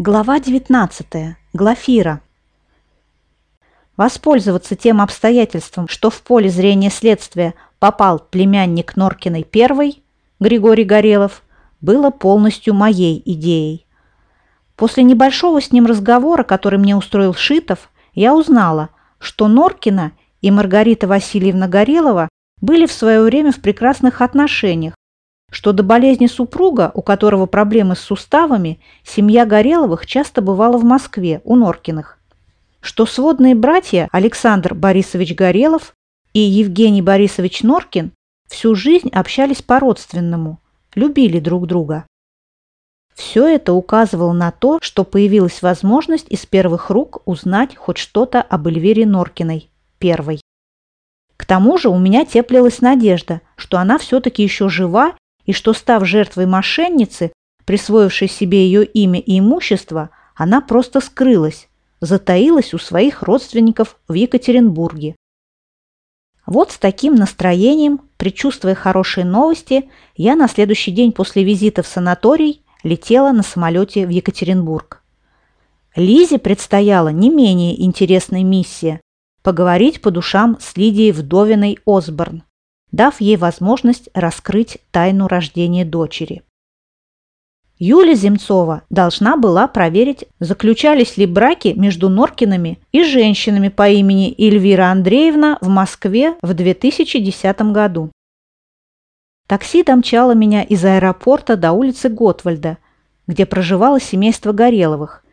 Глава 19. Глафира. Воспользоваться тем обстоятельством, что в поле зрения следствия попал племянник Норкиной первый, Григорий Горелов, было полностью моей идеей. После небольшого с ним разговора, который мне устроил Шитов, я узнала, что Норкина и Маргарита Васильевна Горелова были в свое время в прекрасных отношениях, что до болезни супруга, у которого проблемы с суставами, семья Гореловых часто бывала в Москве у Норкиных, что сводные братья Александр Борисович Горелов и Евгений Борисович Норкин всю жизнь общались по-родственному, любили друг друга. Все это указывало на то, что появилась возможность из первых рук узнать хоть что-то об Эльвире Норкиной, первой. К тому же у меня теплилась надежда, что она все-таки еще жива и что, став жертвой мошенницы, присвоившей себе ее имя и имущество, она просто скрылась, затаилась у своих родственников в Екатеринбурге. Вот с таким настроением, предчувствуя хорошие новости, я на следующий день после визита в санаторий летела на самолете в Екатеринбург. Лизе предстояла не менее интересная миссия – поговорить по душам с Лидией Вдовиной Осборн дав ей возможность раскрыть тайну рождения дочери. Юля Земцова должна была проверить, заключались ли браки между Норкиными и женщинами по имени Эльвира Андреевна в Москве в 2010 году. Такси домчало меня из аэропорта до улицы Готвальда, где проживало семейство Гореловых,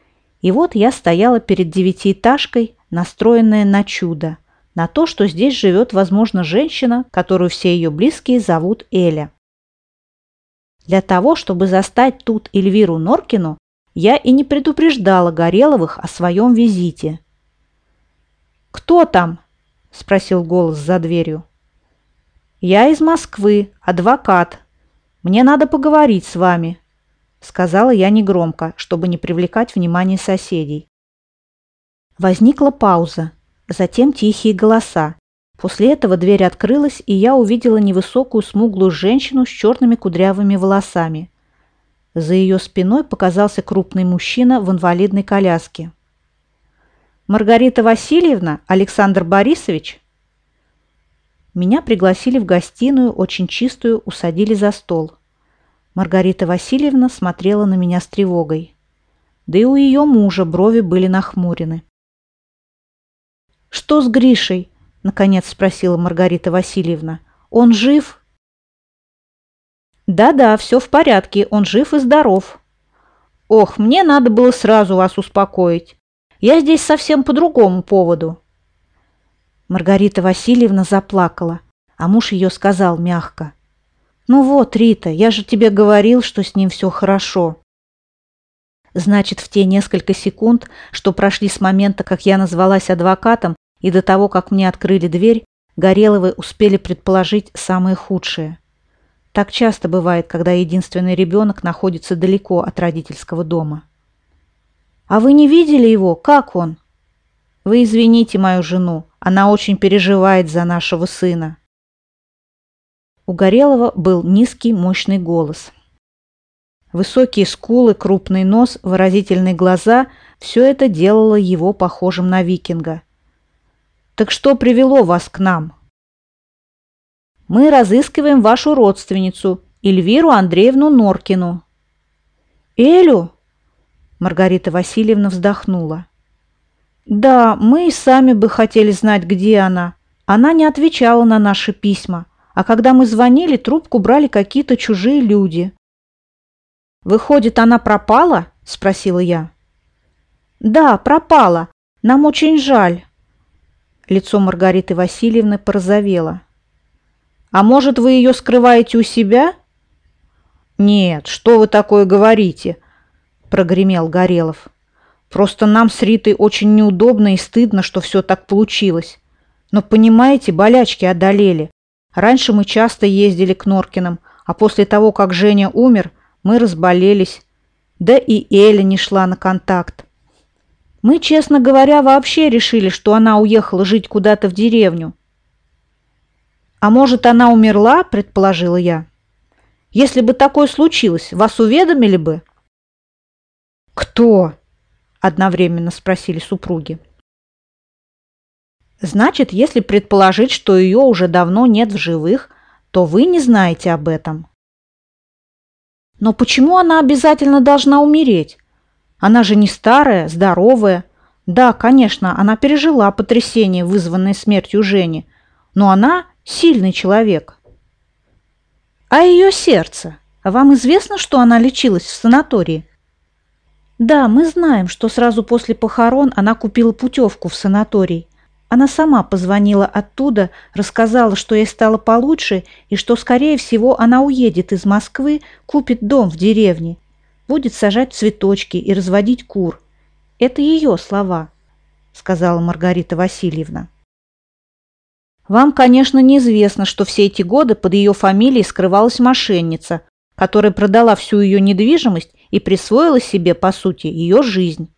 и вот я стояла перед девятиэтажкой, настроенная на чудо на то, что здесь живет, возможно, женщина, которую все ее близкие зовут Эля. Для того, чтобы застать тут Эльвиру Норкину, я и не предупреждала Гореловых о своем визите. «Кто там?» – спросил голос за дверью. «Я из Москвы, адвокат. Мне надо поговорить с вами», – сказала я негромко, чтобы не привлекать внимание соседей. Возникла пауза. Затем тихие голоса. После этого дверь открылась, и я увидела невысокую смуглую женщину с черными кудрявыми волосами. За ее спиной показался крупный мужчина в инвалидной коляске. «Маргарита Васильевна? Александр Борисович?» Меня пригласили в гостиную, очень чистую, усадили за стол. Маргарита Васильевна смотрела на меня с тревогой. Да и у ее мужа брови были нахмурены. «Что с Гришей?» – наконец спросила Маргарита Васильевна. «Он жив?» «Да-да, все в порядке, он жив и здоров». «Ох, мне надо было сразу вас успокоить. Я здесь совсем по другому поводу». Маргарита Васильевна заплакала, а муж ее сказал мягко. «Ну вот, Рита, я же тебе говорил, что с ним все хорошо». Значит, в те несколько секунд, что прошли с момента, как я назвалась адвокатом, и до того, как мне открыли дверь, Гореловы успели предположить самое худшее. Так часто бывает, когда единственный ребенок находится далеко от родительского дома. «А вы не видели его? Как он?» «Вы извините мою жену, она очень переживает за нашего сына». У Горелого был низкий, мощный голос. Высокие скулы, крупный нос, выразительные глаза – все это делало его похожим на викинга. Так что привело вас к нам? Мы разыскиваем вашу родственницу, Эльвиру Андреевну Норкину. Элю? Маргарита Васильевна вздохнула. Да, мы и сами бы хотели знать, где она. Она не отвечала на наши письма, а когда мы звонили, трубку брали какие-то чужие люди. «Выходит, она пропала?» – спросила я. «Да, пропала. Нам очень жаль. Лицо Маргариты Васильевны порозовело. «А может, вы ее скрываете у себя?» «Нет, что вы такое говорите?» – прогремел Горелов. «Просто нам с Ритой очень неудобно и стыдно, что все так получилось. Но, понимаете, болячки одолели. Раньше мы часто ездили к Норкиным, а после того, как Женя умер, мы разболелись. Да и Эля не шла на контакт. Мы, честно говоря, вообще решили, что она уехала жить куда-то в деревню. А может, она умерла, предположила я. Если бы такое случилось, вас уведомили бы? «Кто?» – одновременно спросили супруги. «Значит, если предположить, что ее уже давно нет в живых, то вы не знаете об этом». «Но почему она обязательно должна умереть? Она же не старая, здоровая. Да, конечно, она пережила потрясение, вызванное смертью Жени, но она сильный человек». «А ее сердце? Вам известно, что она лечилась в санатории?» Да, мы знаем, что сразу после похорон она купила путевку в санаторий. Она сама позвонила оттуда, рассказала, что ей стало получше и что, скорее всего, она уедет из Москвы, купит дом в деревне, будет сажать цветочки и разводить кур. Это ее слова, сказала Маргарита Васильевна. Вам, конечно, неизвестно, что все эти годы под ее фамилией скрывалась мошенница, которая продала всю ее недвижимость и присвоила себе, по сути, ее жизнь.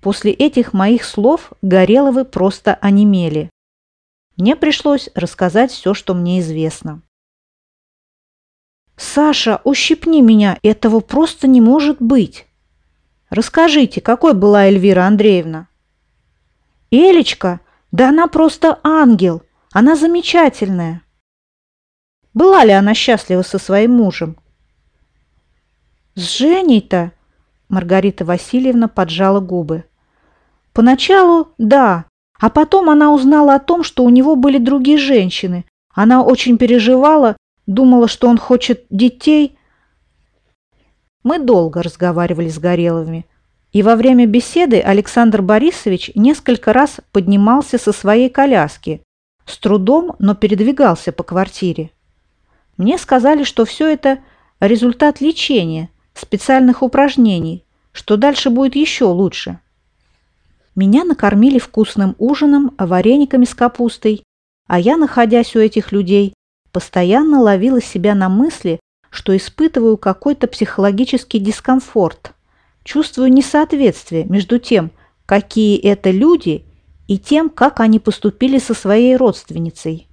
После этих моих слов Гореловы просто онемели. Мне пришлось рассказать все, что мне известно. «Саша, ущипни меня, этого просто не может быть!» «Расскажите, какой была Эльвира Андреевна?» «Элечка? Да она просто ангел! Она замечательная!» «Была ли она счастлива со своим мужем?» «С Женей-то?» Маргарита Васильевна поджала губы. «Поначалу – да, а потом она узнала о том, что у него были другие женщины. Она очень переживала, думала, что он хочет детей. Мы долго разговаривали с Гореловыми, и во время беседы Александр Борисович несколько раз поднимался со своей коляски, с трудом, но передвигался по квартире. Мне сказали, что все это результат лечения – специальных упражнений, что дальше будет еще лучше. Меня накормили вкусным ужином, варениками с капустой, а я, находясь у этих людей, постоянно ловила себя на мысли, что испытываю какой-то психологический дискомфорт, чувствую несоответствие между тем, какие это люди, и тем, как они поступили со своей родственницей.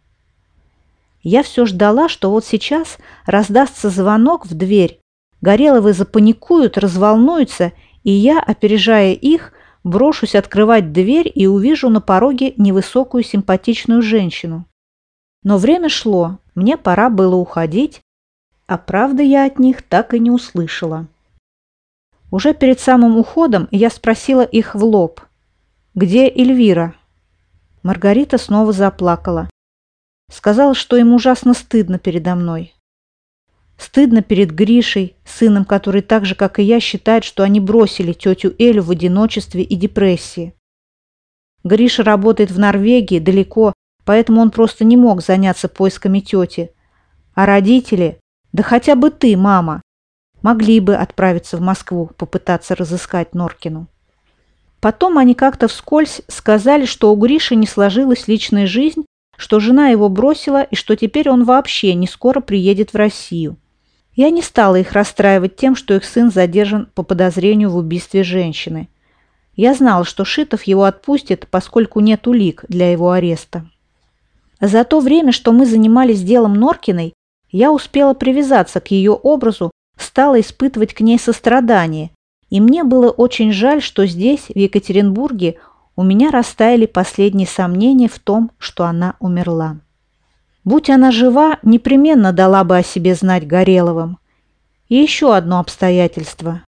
Я все ждала, что вот сейчас раздастся звонок в дверь, Гореловы запаникуют, разволнуются, и я, опережая их, брошусь открывать дверь и увижу на пороге невысокую симпатичную женщину. Но время шло, мне пора было уходить, а правды я от них так и не услышала. Уже перед самым уходом я спросила их в лоб. «Где Эльвира?» Маргарита снова заплакала. Сказала, что им ужасно стыдно передо мной. Стыдно перед Гришей, сыном, который так же, как и я, считает, что они бросили тетю Элю в одиночестве и депрессии. Гриша работает в Норвегии, далеко, поэтому он просто не мог заняться поисками тети. А родители, да хотя бы ты, мама, могли бы отправиться в Москву, попытаться разыскать Норкину. Потом они как-то вскользь сказали, что у Гриши не сложилась личная жизнь, что жена его бросила и что теперь он вообще не скоро приедет в Россию. Я не стала их расстраивать тем, что их сын задержан по подозрению в убийстве женщины. Я знала, что Шитов его отпустит, поскольку нет улик для его ареста. За то время, что мы занимались делом Норкиной, я успела привязаться к ее образу, стала испытывать к ней сострадание, и мне было очень жаль, что здесь, в Екатеринбурге, у меня растаяли последние сомнения в том, что она умерла. Будь она жива, непременно дала бы о себе знать Гореловым. И еще одно обстоятельство.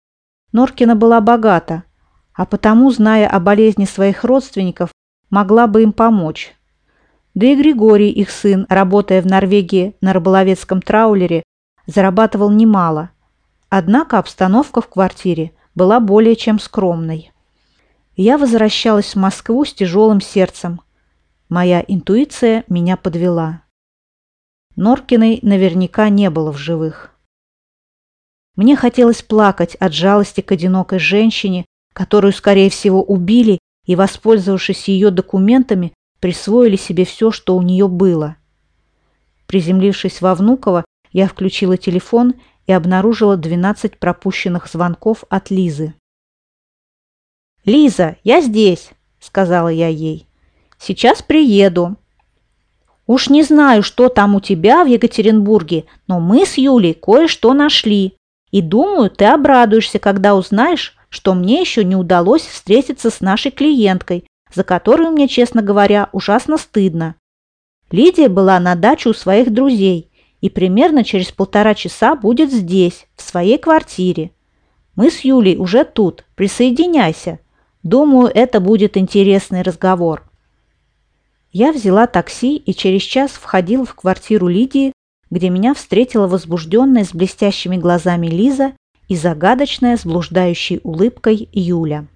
Норкина была богата, а потому, зная о болезни своих родственников, могла бы им помочь. Да и Григорий, их сын, работая в Норвегии на рыболовецком траулере, зарабатывал немало. Однако обстановка в квартире была более чем скромной. Я возвращалась в Москву с тяжелым сердцем. Моя интуиция меня подвела. Норкиной наверняка не было в живых. Мне хотелось плакать от жалости к одинокой женщине, которую, скорее всего, убили и, воспользовавшись ее документами, присвоили себе все, что у нее было. Приземлившись во Внуково, я включила телефон и обнаружила 12 пропущенных звонков от Лизы. «Лиза, я здесь», — сказала я ей. «Сейчас приеду». Уж не знаю, что там у тебя в Екатеринбурге, но мы с Юлей кое-что нашли. И думаю, ты обрадуешься, когда узнаешь, что мне еще не удалось встретиться с нашей клиенткой, за которую мне, честно говоря, ужасно стыдно. Лидия была на даче у своих друзей и примерно через полтора часа будет здесь, в своей квартире. Мы с Юлей уже тут, присоединяйся. Думаю, это будет интересный разговор. Я взяла такси и через час входила в квартиру Лидии, где меня встретила возбужденная с блестящими глазами Лиза и загадочная с блуждающей улыбкой Юля.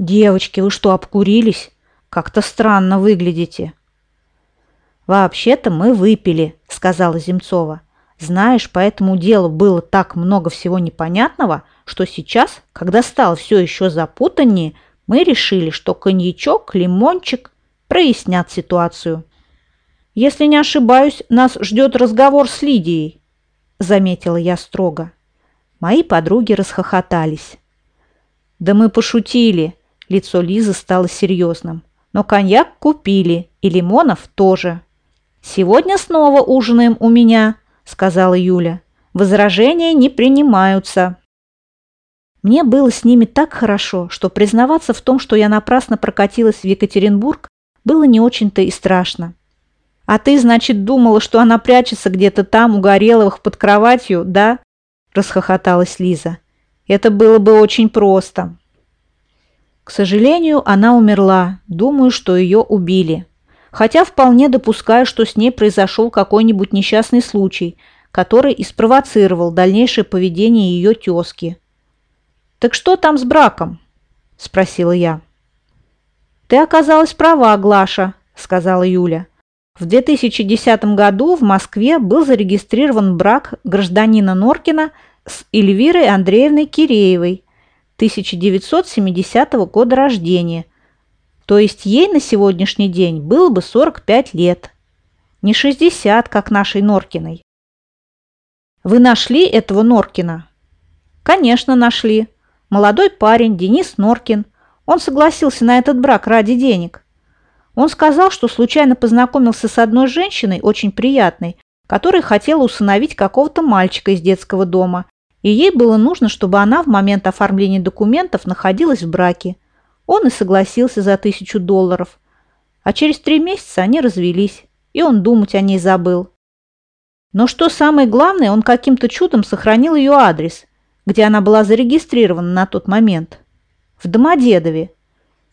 «Девочки, вы что, обкурились? Как-то странно выглядите». «Вообще-то мы выпили», – сказала Земцова. «Знаешь, по этому делу было так много всего непонятного, что сейчас, когда стало все еще запутаннее, мы решили, что коньячок, лимончик прояснят ситуацию». «Если не ошибаюсь, нас ждет разговор с Лидией», – заметила я строго. Мои подруги расхохотались. «Да мы пошутили», – лицо Лизы стало серьезным. «Но коньяк купили, и лимонов тоже». «Сегодня снова ужинаем у меня», – сказала Юля. «Возражения не принимаются». Мне было с ними так хорошо, что признаваться в том, что я напрасно прокатилась в Екатеринбург, было не очень-то и страшно. «А ты, значит, думала, что она прячется где-то там, у Гореловых, под кроватью, да?» – расхохоталась Лиза. «Это было бы очень просто». К сожалению, она умерла. Думаю, что ее убили хотя вполне допускаю, что с ней произошел какой-нибудь несчастный случай, который и спровоцировал дальнейшее поведение ее тезки. «Так что там с браком?» – спросила я. «Ты оказалась права, Глаша», – сказала Юля. В 2010 году в Москве был зарегистрирован брак гражданина Норкина с Эльвирой Андреевной Киреевой, 1970 года рождения, то есть ей на сегодняшний день было бы 45 лет. Не 60, как нашей Норкиной. Вы нашли этого Норкина? Конечно, нашли. Молодой парень Денис Норкин. Он согласился на этот брак ради денег. Он сказал, что случайно познакомился с одной женщиной, очень приятной, которая хотела усыновить какого-то мальчика из детского дома, и ей было нужно, чтобы она в момент оформления документов находилась в браке. Он и согласился за тысячу долларов. А через три месяца они развелись, и он думать о ней забыл. Но что самое главное, он каким-то чудом сохранил ее адрес, где она была зарегистрирована на тот момент. В Домодедове.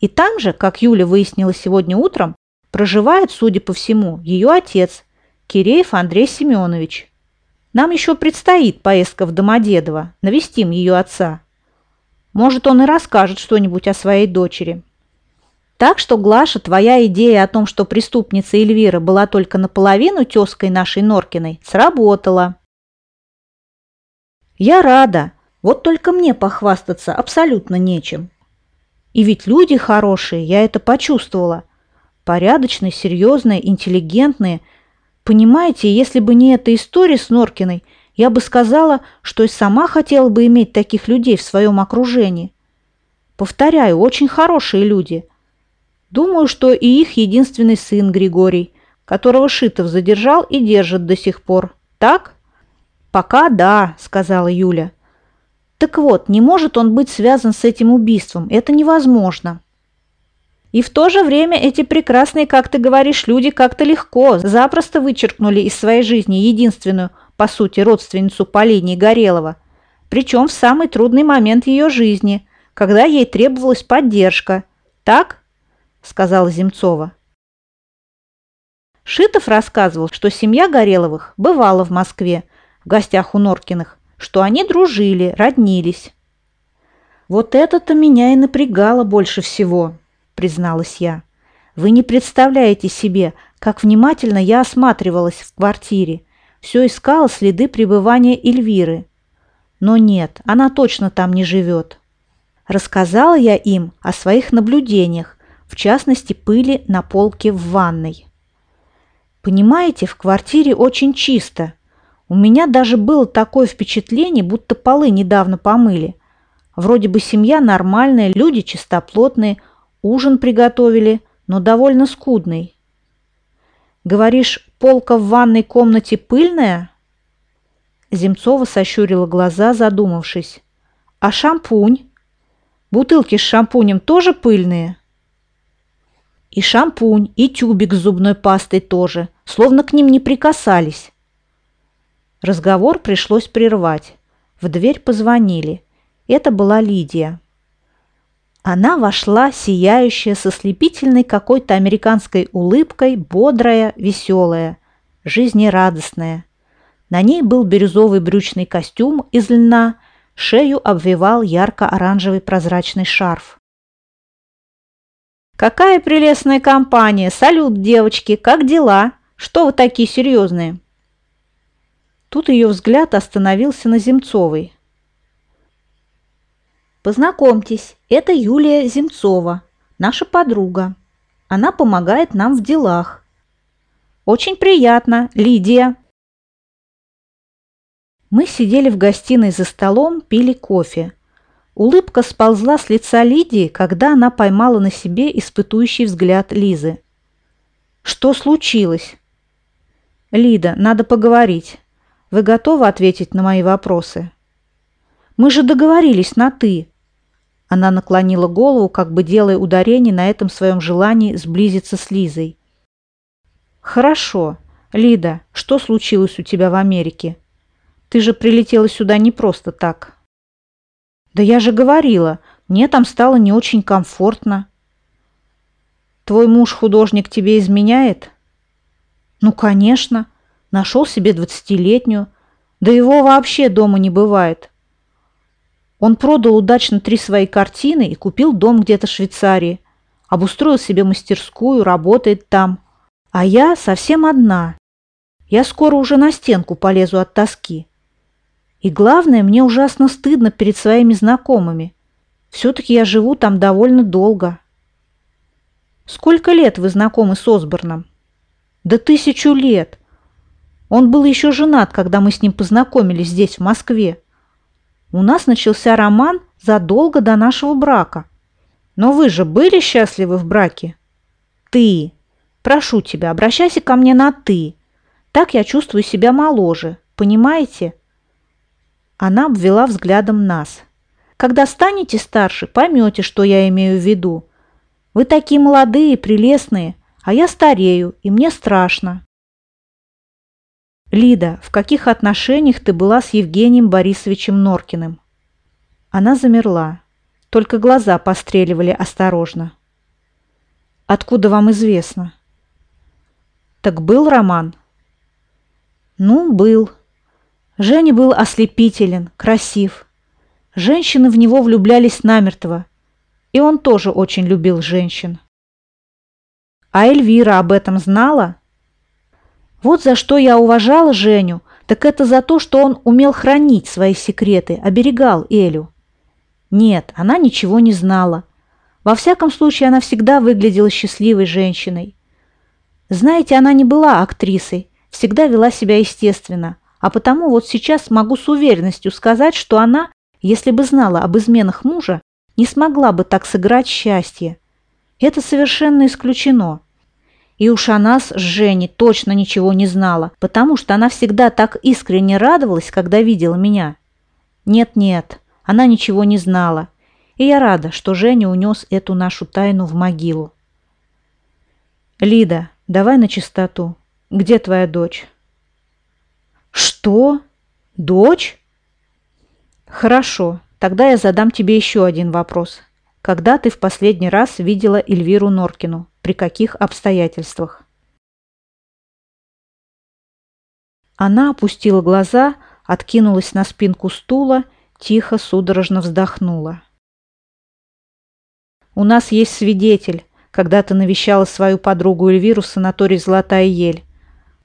И там же, как Юля выяснила сегодня утром, проживает, судя по всему, ее отец, Киреев Андрей Семенович. Нам еще предстоит поездка в Домодедово, навестим ее отца. Может, он и расскажет что-нибудь о своей дочери. Так что, Глаша, твоя идея о том, что преступница Эльвира была только наполовину тезкой нашей Норкиной, сработала. Я рада. Вот только мне похвастаться абсолютно нечем. И ведь люди хорошие, я это почувствовала. Порядочные, серьезные, интеллигентные. Понимаете, если бы не эта история с Норкиной – я бы сказала, что и сама хотела бы иметь таких людей в своем окружении. Повторяю, очень хорошие люди. Думаю, что и их единственный сын Григорий, которого Шитов задержал и держит до сих пор. Так? Пока да, сказала Юля. Так вот, не может он быть связан с этим убийством. Это невозможно. И в то же время эти прекрасные, как ты говоришь, люди как-то легко, запросто вычеркнули из своей жизни единственную, по сути, родственницу по линии Горелого, причем в самый трудный момент ее жизни, когда ей требовалась поддержка. Так? сказала Земцова. Шитов рассказывал, что семья Гореловых бывала в Москве, в гостях у Норкиных, что они дружили, роднились. «Вот это-то меня и напрягало больше всего», – призналась я. «Вы не представляете себе, как внимательно я осматривалась в квартире, все искала следы пребывания Эльвиры. Но нет, она точно там не живет. Рассказала я им о своих наблюдениях, в частности пыли на полке в ванной. Понимаете, в квартире очень чисто. У меня даже было такое впечатление, будто полы недавно помыли. Вроде бы семья нормальная, люди чистоплотные, ужин приготовили, но довольно скудный. Говоришь, полка в ванной комнате пыльная?» Земцова сощурила глаза, задумавшись. «А шампунь?» Бутылки с шампунем тоже пыльные?» И шампунь, и тюбик с зубной пастой тоже, словно к ним не прикасались. Разговор пришлось прервать. В дверь позвонили. Это была Лидия. Она вошла, сияющая, со слепительной какой-то американской улыбкой, бодрая, веселая, жизнерадостная. На ней был бирюзовый брючный костюм из льна, шею обвивал ярко-оранжевый прозрачный шарф. «Какая прелестная компания! Салют, девочки! Как дела? Что вы такие серьезные?» Тут ее взгляд остановился на Земцовой. «Познакомьтесь, это Юлия Земцова, наша подруга. Она помогает нам в делах. Очень приятно, Лидия!» Мы сидели в гостиной за столом, пили кофе. Улыбка сползла с лица Лидии, когда она поймала на себе испытующий взгляд Лизы. «Что случилось?» «Лида, надо поговорить. Вы готовы ответить на мои вопросы?» «Мы же договорились на «ты». Она наклонила голову, как бы делая ударение на этом своем желании сблизиться с Лизой. «Хорошо. Лида, что случилось у тебя в Америке?» Ты же прилетела сюда не просто так. Да я же говорила, мне там стало не очень комфортно. Твой муж художник тебе изменяет? Ну, конечно. Нашел себе двадцатилетнюю. Да его вообще дома не бывает. Он продал удачно три свои картины и купил дом где-то в Швейцарии. Обустроил себе мастерскую, работает там. А я совсем одна. Я скоро уже на стенку полезу от тоски. И главное, мне ужасно стыдно перед своими знакомыми. Все-таки я живу там довольно долго. Сколько лет вы знакомы с Осборном? Да тысячу лет. Он был еще женат, когда мы с ним познакомились здесь, в Москве. У нас начался роман задолго до нашего брака. Но вы же были счастливы в браке? Ты. Прошу тебя, обращайся ко мне на «ты». Так я чувствую себя моложе. Понимаете? Она обвела взглядом нас. «Когда станете старше, поймете, что я имею в виду. Вы такие молодые, прелестные, а я старею, и мне страшно». «Лида, в каких отношениях ты была с Евгением Борисовичем Норкиным?» Она замерла, только глаза постреливали осторожно. «Откуда вам известно?» «Так был роман?» «Ну, был», Женя был ослепителен, красив. Женщины в него влюблялись намертво. И он тоже очень любил женщин. А Эльвира об этом знала? Вот за что я уважала Женю, так это за то, что он умел хранить свои секреты, оберегал Элю. Нет, она ничего не знала. Во всяком случае, она всегда выглядела счастливой женщиной. Знаете, она не была актрисой, всегда вела себя естественно – а потому вот сейчас могу с уверенностью сказать, что она, если бы знала об изменах мужа, не смогла бы так сыграть счастье. Это совершенно исключено. И уж о нас с Женей точно ничего не знала, потому что она всегда так искренне радовалась, когда видела меня. Нет-нет, она ничего не знала. И я рада, что Женя унес эту нашу тайну в могилу. «Лида, давай на чистоту. Где твоя дочь?» «Что? Дочь?» «Хорошо, тогда я задам тебе еще один вопрос. Когда ты в последний раз видела Эльвиру Норкину? При каких обстоятельствах?» Она опустила глаза, откинулась на спинку стула, тихо, судорожно вздохнула. «У нас есть свидетель. Когда ты навещала свою подругу Эльвиру в санатории «Золотая ель».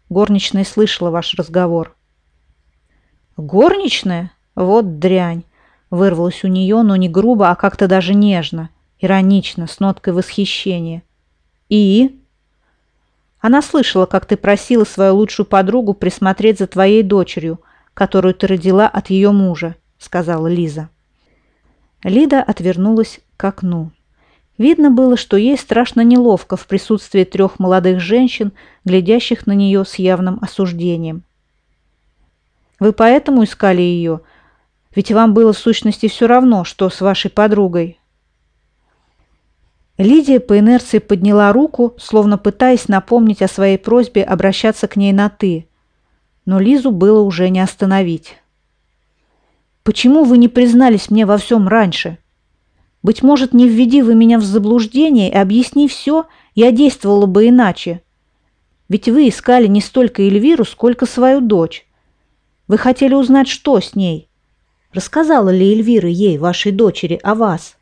Горничная слышала ваш разговор. «Горничная? Вот дрянь!» Вырвалось у нее, но не грубо, а как-то даже нежно, иронично, с ноткой восхищения. «И?» Она слышала, как ты просила свою лучшую подругу присмотреть за твоей дочерью, которую ты родила от ее мужа, сказала Лиза. Лида отвернулась к окну. Видно было, что ей страшно неловко в присутствии трех молодых женщин, глядящих на нее с явным осуждением. Вы поэтому искали ее? Ведь вам было в сущности все равно, что с вашей подругой. Лидия по инерции подняла руку, словно пытаясь напомнить о своей просьбе обращаться к ней на «ты». Но Лизу было уже не остановить. «Почему вы не признались мне во всем раньше? Быть может, не введи вы меня в заблуждение и объясни все, я действовала бы иначе. Ведь вы искали не столько Эльвиру, сколько свою дочь. Вы хотели узнать, что с ней. Рассказала ли Эльвира ей, вашей дочери, о вас?»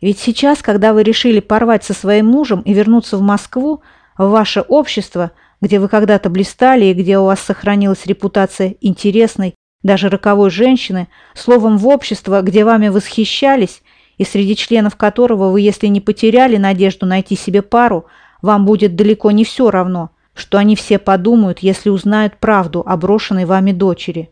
Ведь сейчас, когда вы решили порвать со своим мужем и вернуться в Москву, в ваше общество, где вы когда-то блистали и где у вас сохранилась репутация интересной, даже роковой женщины, словом, в общество, где вами восхищались, и среди членов которого вы, если не потеряли надежду найти себе пару, вам будет далеко не все равно, что они все подумают, если узнают правду о брошенной вами дочери.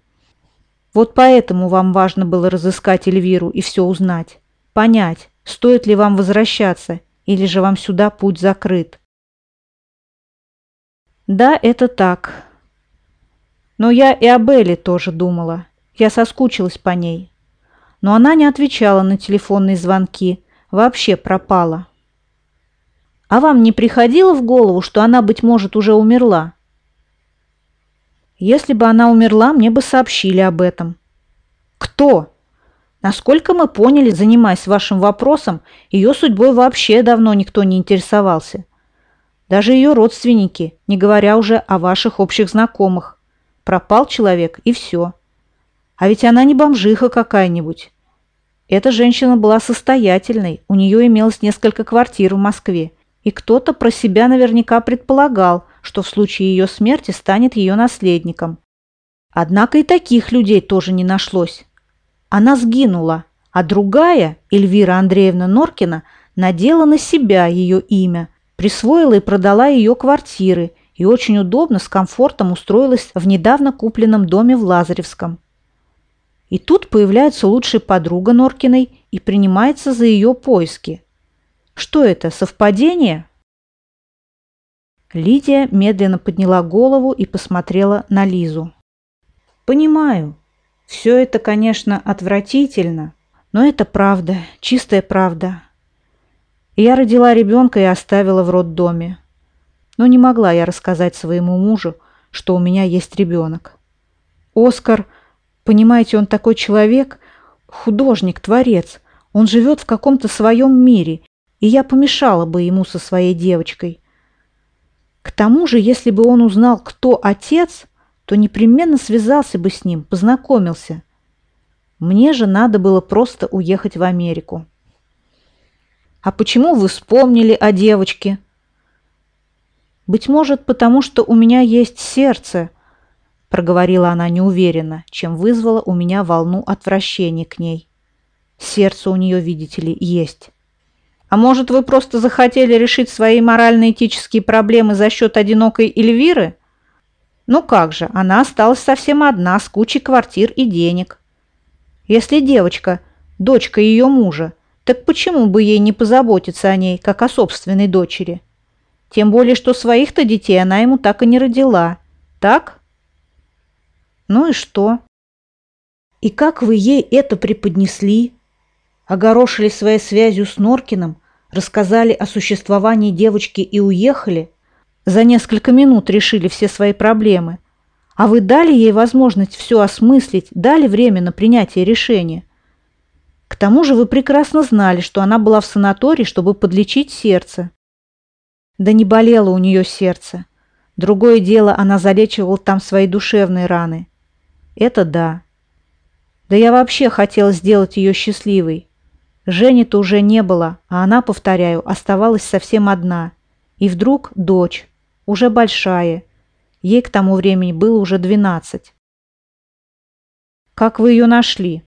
Вот поэтому вам важно было разыскать Эльвиру и все узнать, понять, Стоит ли вам возвращаться, или же вам сюда путь закрыт? Да, это так. Но я и об Элле тоже думала. Я соскучилась по ней. Но она не отвечала на телефонные звонки, вообще пропала. А вам не приходило в голову, что она, быть может, уже умерла? Если бы она умерла, мне бы сообщили об этом. Кто? Насколько мы поняли, занимаясь вашим вопросом, ее судьбой вообще давно никто не интересовался. Даже ее родственники, не говоря уже о ваших общих знакомых. Пропал человек и все. А ведь она не бомжиха какая-нибудь. Эта женщина была состоятельной, у нее имелось несколько квартир в Москве, и кто-то про себя наверняка предполагал, что в случае ее смерти станет ее наследником. Однако и таких людей тоже не нашлось. Она сгинула, а другая, Эльвира Андреевна Норкина, надела на себя ее имя, присвоила и продала ее квартиры и очень удобно, с комфортом устроилась в недавно купленном доме в Лазаревском. И тут появляется лучшая подруга Норкиной и принимается за ее поиски. Что это, совпадение? Лидия медленно подняла голову и посмотрела на Лизу. «Понимаю, все это, конечно, отвратительно, но это правда, чистая правда. Я родила ребенка и оставила в роддоме. Но не могла я рассказать своему мужу, что у меня есть ребенок. Оскар, понимаете, он такой человек, художник, творец. Он живет в каком-то своем мире, и я помешала бы ему со своей девочкой. К тому же, если бы он узнал, кто отец, то непременно связался бы с ним, познакомился. Мне же надо было просто уехать в Америку. А почему вы вспомнили о девочке? Быть может, потому что у меня есть сердце, проговорила она неуверенно, чем вызвала у меня волну отвращения к ней. Сердце у нее, видите ли, есть. А может, вы просто захотели решить свои морально-этические проблемы за счет одинокой Эльвиры? Ну как же, она осталась совсем одна, с кучей квартир и денег. Если девочка – дочка ее мужа, так почему бы ей не позаботиться о ней, как о собственной дочери? Тем более, что своих-то детей она ему так и не родила. Так? Ну и что? И как вы ей это преподнесли? Огорошили своей связью с Норкиным, рассказали о существовании девочки и уехали? За несколько минут решили все свои проблемы. А вы дали ей возможность все осмыслить, дали время на принятие решения. К тому же вы прекрасно знали, что она была в санатории, чтобы подлечить сердце. Да не болело у нее сердце. Другое дело, она залечивала там свои душевные раны. Это да. Да я вообще хотела сделать ее счастливой. Жени-то уже не было, а она, повторяю, оставалась совсем одна. И вдруг дочь уже большая. Ей к тому времени было уже двенадцать. Как вы ее нашли?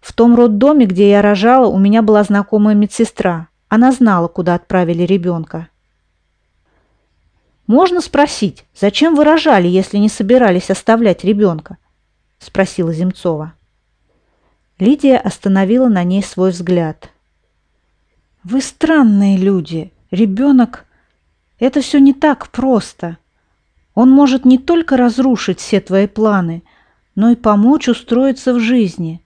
В том роддоме, где я рожала, у меня была знакомая медсестра. Она знала, куда отправили ребенка. «Можно спросить, зачем вы рожали, если не собирались оставлять ребенка?» – спросила Земцова. Лидия остановила на ней свой взгляд. «Вы странные люди. Ребенок это все не так просто. Он может не только разрушить все твои планы, но и помочь устроиться в жизни.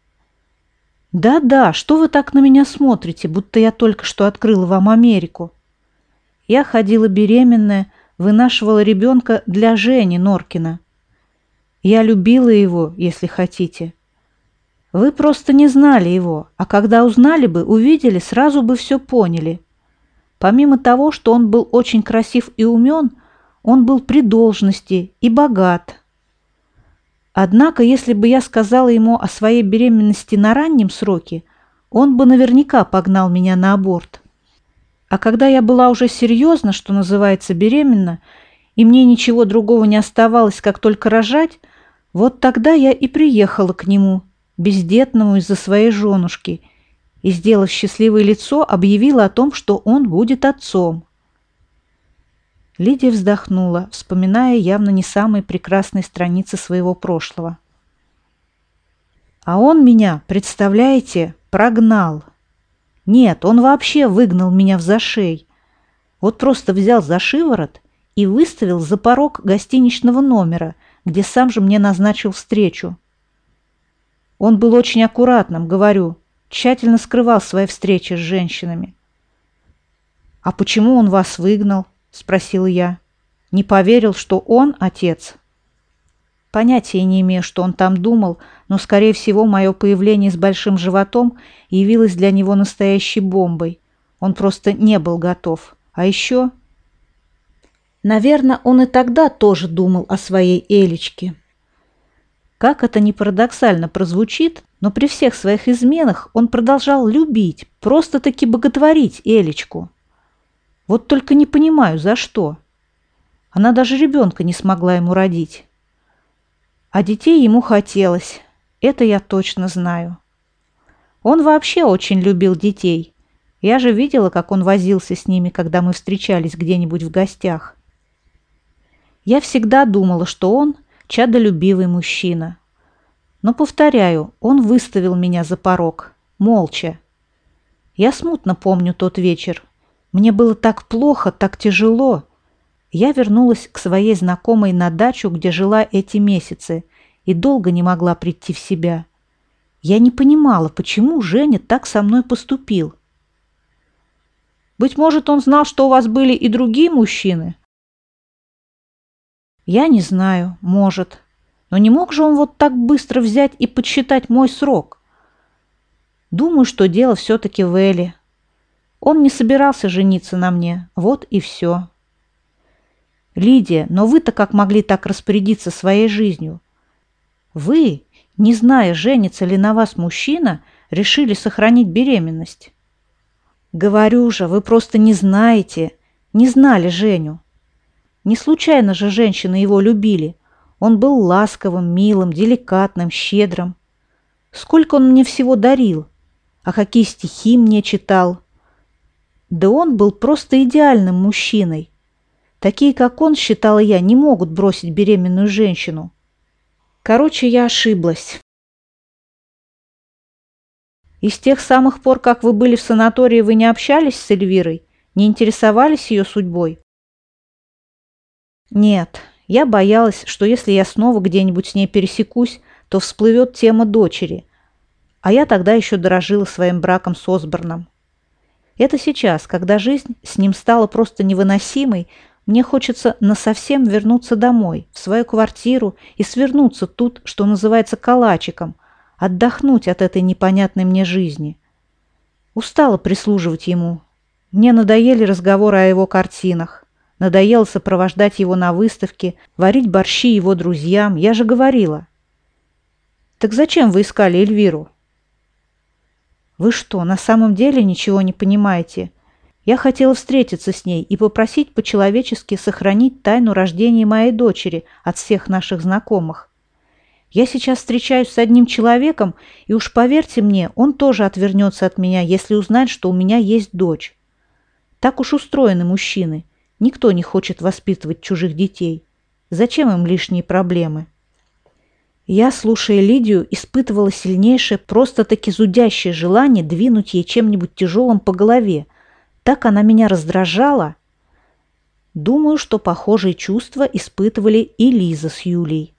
«Да-да, что вы так на меня смотрите, будто я только что открыла вам Америку?» Я ходила беременная, вынашивала ребенка для Жени Норкина. Я любила его, если хотите. Вы просто не знали его, а когда узнали бы, увидели, сразу бы все поняли. Помимо того, что он был очень красив и умен, он был при должности и богат. Однако, если бы я сказала ему о своей беременности на раннем сроке, он бы наверняка погнал меня на аборт. А когда я была уже серьезно, что называется, беременна, и мне ничего другого не оставалось, как только рожать, вот тогда я и приехала к нему, бездетному из-за своей женушки, и, сделав счастливое лицо, объявила о том, что он будет отцом. Лидия вздохнула, вспоминая явно не самые прекрасные страницы своего прошлого. А он меня, представляете, прогнал. Нет, он вообще выгнал меня в зашей. Вот просто взял за шиворот и выставил за порог гостиничного номера, где сам же мне назначил встречу. Он был очень аккуратным, говорю, тщательно скрывал свои встречи с женщинами. «А почему он вас выгнал?» – спросил я. «Не поверил, что он отец?» Понятия не имею, что он там думал, но, скорее всего, мое появление с большим животом явилось для него настоящей бомбой. Он просто не был готов. А еще... Наверное, он и тогда тоже думал о своей Элечке. Как это ни парадоксально прозвучит, но при всех своих изменах он продолжал любить, просто-таки боготворить Элечку. Вот только не понимаю, за что. Она даже ребенка не смогла ему родить. А детей ему хотелось, это я точно знаю. Он вообще очень любил детей. Я же видела, как он возился с ними, когда мы встречались где-нибудь в гостях. Я всегда думала, что он – чадолюбивый мужчина. Но, повторяю, он выставил меня за порог, молча. Я смутно помню тот вечер. Мне было так плохо, так тяжело. Я вернулась к своей знакомой на дачу, где жила эти месяцы, и долго не могла прийти в себя. Я не понимала, почему Женя так со мной поступил. Быть может, он знал, что у вас были и другие мужчины? Я не знаю, может. Но не мог же он вот так быстро взять и подсчитать мой срок? Думаю, что дело все-таки в Эле. Он не собирался жениться на мне. Вот и все. Лидия, но вы-то как могли так распорядиться своей жизнью? Вы, не зная, женится ли на вас мужчина, решили сохранить беременность. Говорю же, вы просто не знаете, не знали Женю. Не случайно же женщины его любили. Он был ласковым, милым, деликатным, щедрым. Сколько он мне всего дарил, а какие стихи мне читал. Да он был просто идеальным мужчиной. Такие, как он, считала я, не могут бросить беременную женщину. Короче, я ошиблась. И с тех самых пор, как вы были в санатории, вы не общались с Эльвирой? Не интересовались ее судьбой? Нет, я боялась, что если я снова где-нибудь с ней пересекусь, то всплывет тема дочери. А я тогда еще дорожила своим браком с Осборном. Это сейчас, когда жизнь с ним стала просто невыносимой, мне хочется насовсем вернуться домой, в свою квартиру и свернуться тут, что называется, калачиком, отдохнуть от этой непонятной мне жизни. Устала прислуживать ему. Мне надоели разговоры о его картинах. Надоело сопровождать его на выставке, варить борщи его друзьям. Я же говорила. Так зачем вы искали Эльвиру? Вы что, на самом деле ничего не понимаете? Я хотела встретиться с ней и попросить по-человечески сохранить тайну рождения моей дочери от всех наших знакомых. Я сейчас встречаюсь с одним человеком, и уж поверьте мне, он тоже отвернется от меня, если узнает, что у меня есть дочь. Так уж устроены мужчины. Никто не хочет воспитывать чужих детей. Зачем им лишние проблемы? Я, слушая Лидию, испытывала сильнейшее, просто-таки зудящее желание двинуть ей чем-нибудь тяжелым по голове. Так она меня раздражала. Думаю, что похожие чувства испытывали и Лиза с Юлей.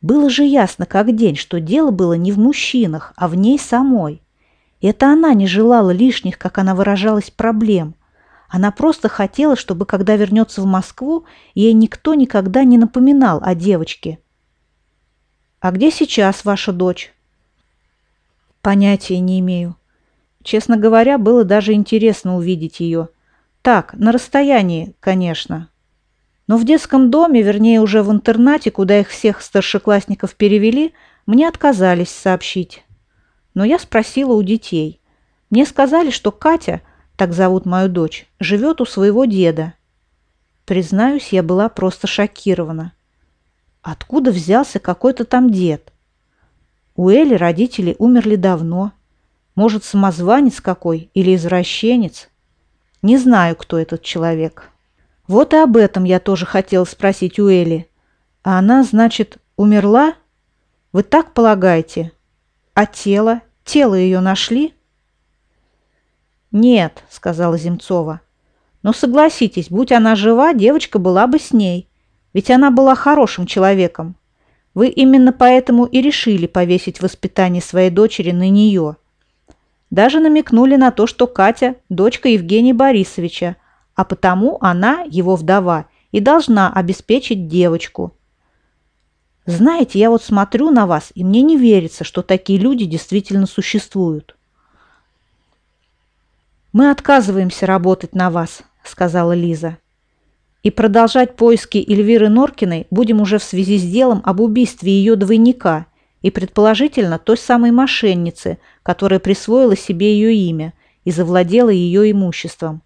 Было же ясно как день, что дело было не в мужчинах, а в ней самой – Это она не желала лишних, как она выражалась, проблем. Она просто хотела, чтобы, когда вернется в Москву, ей никто никогда не напоминал о девочке. «А где сейчас ваша дочь?» «Понятия не имею. Честно говоря, было даже интересно увидеть ее. Так, на расстоянии, конечно. Но в детском доме, вернее, уже в интернате, куда их всех старшеклассников перевели, мне отказались сообщить. Но я спросила у детей. Мне сказали, что Катя, так зовут мою дочь, живет у своего деда. Признаюсь, я была просто шокирована. Откуда взялся какой-то там дед? У Эли родители умерли давно. Может, самозванец какой или извращенец? Не знаю, кто этот человек. Вот и об этом я тоже хотела спросить у Эли. А она, значит, умерла? Вы так полагаете? А тело? Тело ее нашли? Нет, сказала Земцова. Но согласитесь, будь она жива, девочка была бы с ней. Ведь она была хорошим человеком. Вы именно поэтому и решили повесить воспитание своей дочери на нее. Даже намекнули на то, что Катя – дочка Евгения Борисовича, а потому она, его вдова, и должна обеспечить девочку. Знаете, я вот смотрю на вас, и мне не верится, что такие люди действительно существуют. «Мы отказываемся работать на вас», – сказала Лиза. «И продолжать поиски Эльвиры Норкиной будем уже в связи с делом об убийстве ее двойника и, предположительно, той самой мошенницы, которая присвоила себе ее имя и завладела ее имуществом.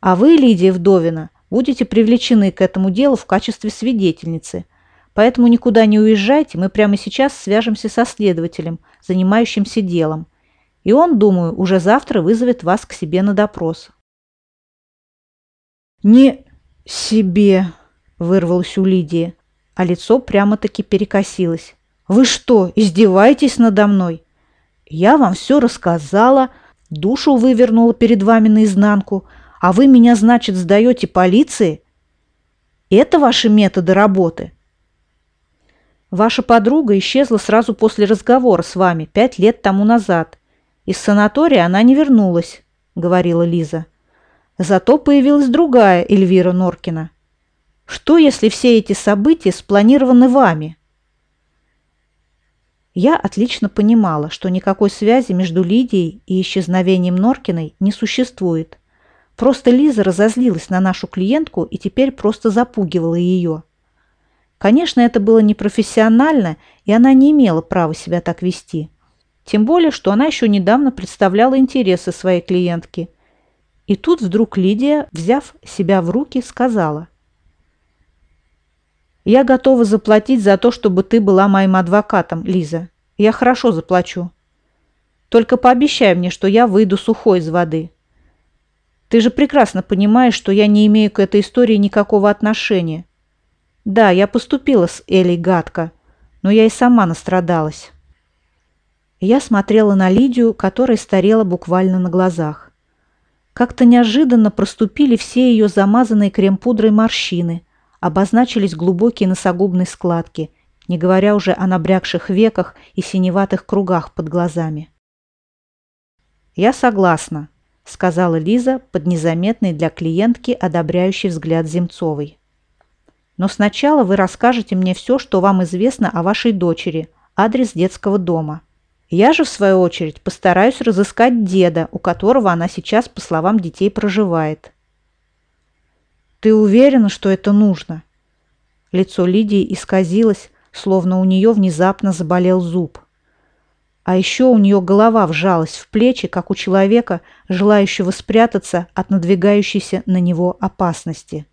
А вы, Лидия Вдовина, будете привлечены к этому делу в качестве свидетельницы – Поэтому никуда не уезжайте, мы прямо сейчас свяжемся со следователем, занимающимся делом. И он, думаю, уже завтра вызовет вас к себе на допрос. «Не себе!» – вырвалось у Лидии, а лицо прямо-таки перекосилось. «Вы что, издеваетесь надо мной? Я вам все рассказала, душу вывернула перед вами наизнанку, а вы меня, значит, сдаете полиции? Это ваши методы работы?» Ваша подруга исчезла сразу после разговора с вами пять лет тому назад. Из санатория она не вернулась, говорила Лиза. Зато появилась другая Эльвира Норкина. Что, если все эти события спланированы вами? Я отлично понимала, что никакой связи между Лидией и исчезновением Норкиной не существует. Просто Лиза разозлилась на нашу клиентку и теперь просто запугивала ее. Конечно, это было непрофессионально, и она не имела права себя так вести. Тем более, что она еще недавно представляла интересы своей клиентки. И тут вдруг Лидия, взяв себя в руки, сказала. «Я готова заплатить за то, чтобы ты была моим адвокатом, Лиза. Я хорошо заплачу. Только пообещай мне, что я выйду сухой из воды. Ты же прекрасно понимаешь, что я не имею к этой истории никакого отношения. Да, я поступила с Элей гадко, но я и сама настрадалась. Я смотрела на Лидию, которая старела буквально на глазах. Как-то неожиданно проступили все ее замазанные крем-пудрой морщины, обозначились глубокие носогубные складки, не говоря уже о набрякших веках и синеватых кругах под глазами. «Я согласна», — сказала Лиза под незаметный для клиентки одобряющий взгляд Земцовой. Но сначала вы расскажете мне все, что вам известно о вашей дочери, адрес детского дома. Я же, в свою очередь, постараюсь разыскать деда, у которого она сейчас, по словам детей, проживает. Ты уверена, что это нужно? Лицо Лидии исказилось, словно у нее внезапно заболел зуб. А еще у нее голова вжалась в плечи, как у человека, желающего спрятаться от надвигающейся на него опасности.